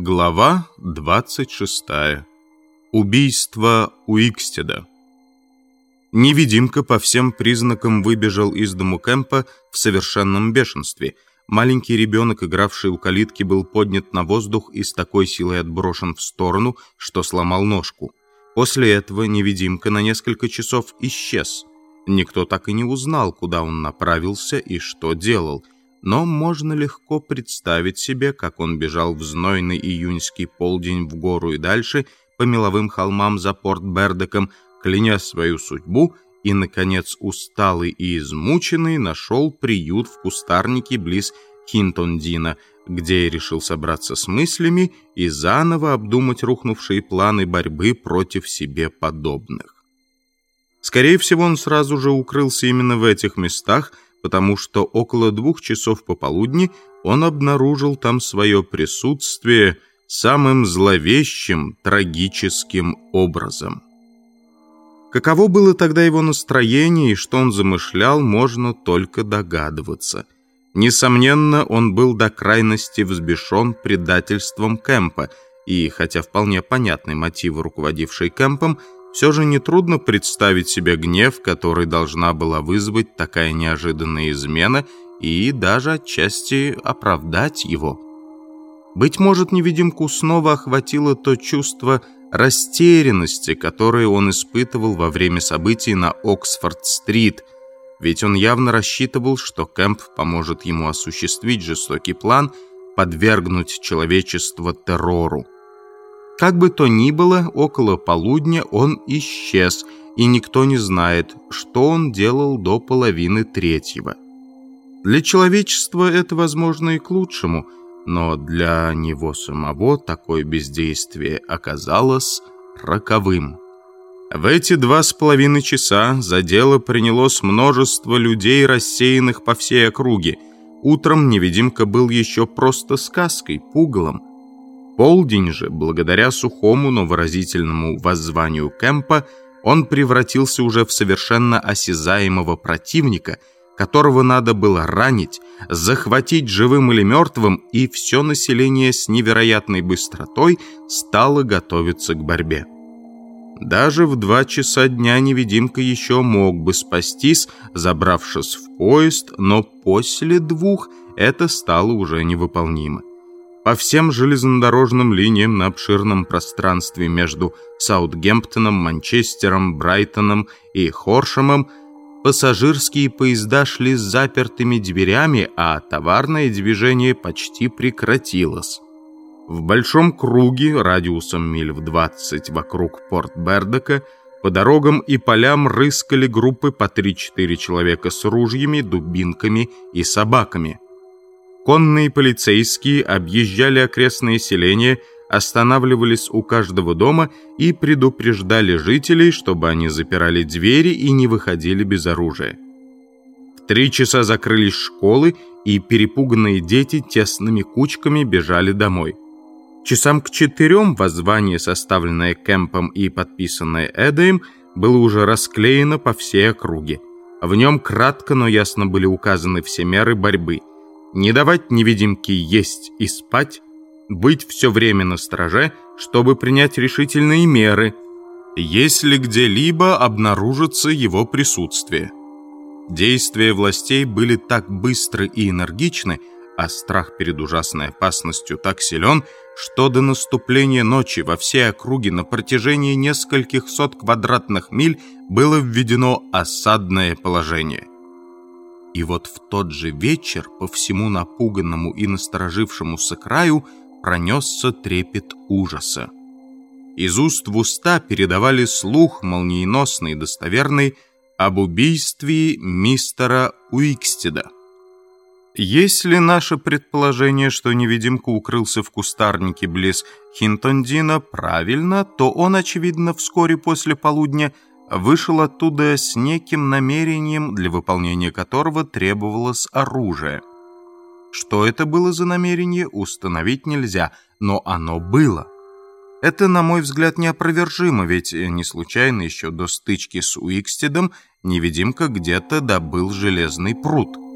Глава 26. Убийство Уикстеда. Невидимка по всем признакам выбежал из дому Кэмпа в совершенном бешенстве. Маленький ребенок, игравший у калитки, был поднят на воздух и с такой силой отброшен в сторону, что сломал ножку. После этого невидимка на несколько часов исчез. Никто так и не узнал, куда он направился и что делал – но можно легко представить себе, как он бежал в знойный июньский полдень в гору и дальше по меловым холмам за порт Бердеком, кляня свою судьбу, и, наконец, усталый и измученный, нашел приют в кустарнике близ Хинтондина, где я решил собраться с мыслями и заново обдумать рухнувшие планы борьбы против себе подобных. Скорее всего, он сразу же укрылся именно в этих местах – потому что около двух часов пополудни он обнаружил там свое присутствие самым зловещим, трагическим образом. Каково было тогда его настроение и что он замышлял, можно только догадываться. Несомненно, он был до крайности взбешен предательством Кэмпа, и, хотя вполне понятны мотивы, руководившие Кэмпом, все же нетрудно представить себе гнев, который должна была вызвать такая неожиданная измена и даже отчасти оправдать его. Быть может, невидимку снова охватило то чувство растерянности, которое он испытывал во время событий на Оксфорд-стрит, ведь он явно рассчитывал, что Кэмп поможет ему осуществить жестокий план подвергнуть человечество террору. Как бы то ни было, около полудня он исчез, и никто не знает, что он делал до половины третьего. Для человечества это, возможно, и к лучшему, но для него самого такое бездействие оказалось роковым. В эти два с половиной часа за дело принялось множество людей, рассеянных по всей округе. Утром невидимка был еще просто сказкой, пугалом полдень же, благодаря сухому, но выразительному воззванию Кэмпа, он превратился уже в совершенно осязаемого противника, которого надо было ранить, захватить живым или мертвым, и все население с невероятной быстротой стало готовиться к борьбе. Даже в два часа дня невидимка еще мог бы спастись, забравшись в поезд, но после двух это стало уже невыполнимо. По всем железнодорожным линиям на обширном пространстве между Саутгемптоном, Манчестером, Брайтоном и Хоршемом пассажирские поезда шли с запертыми дверями, а товарное движение почти прекратилось. В большом круге, радиусом миль в 20 вокруг порт Бердока, по дорогам и полям рыскали группы по 3-4 человека с ружьями, дубинками и собаками – Конные полицейские объезжали окрестные селения, останавливались у каждого дома и предупреждали жителей, чтобы они запирали двери и не выходили без оружия. В три часа закрылись школы, и перепуганные дети тесными кучками бежали домой. Часам к четырем воззвание, составленное Кэмпом и подписанное Эдаем, было уже расклеено по всей округе. В нем кратко, но ясно были указаны все меры борьбы – не давать невидимке есть и спать, быть все время на страже, чтобы принять решительные меры, если где-либо обнаружится его присутствие. Действия властей были так быстры и энергичны, а страх перед ужасной опасностью так силен, что до наступления ночи во всей округе на протяжении нескольких сот квадратных миль было введено осадное положение – и вот в тот же вечер по всему напуганному и насторожившемуся краю пронесся трепет ужаса. Из уст в уста передавали слух молниеносный и достоверный об убийстве мистера Уикстеда. Если наше предположение, что невидимка укрылся в кустарнике близ Хинтондина, правильно, то он, очевидно, вскоре после полудня – вышел оттуда с неким намерением, для выполнения которого требовалось оружие. Что это было за намерение, установить нельзя, но оно было. Это, на мой взгляд, неопровержимо, ведь не случайно еще до стычки с Уикстедом невидимка где-то добыл железный пруд –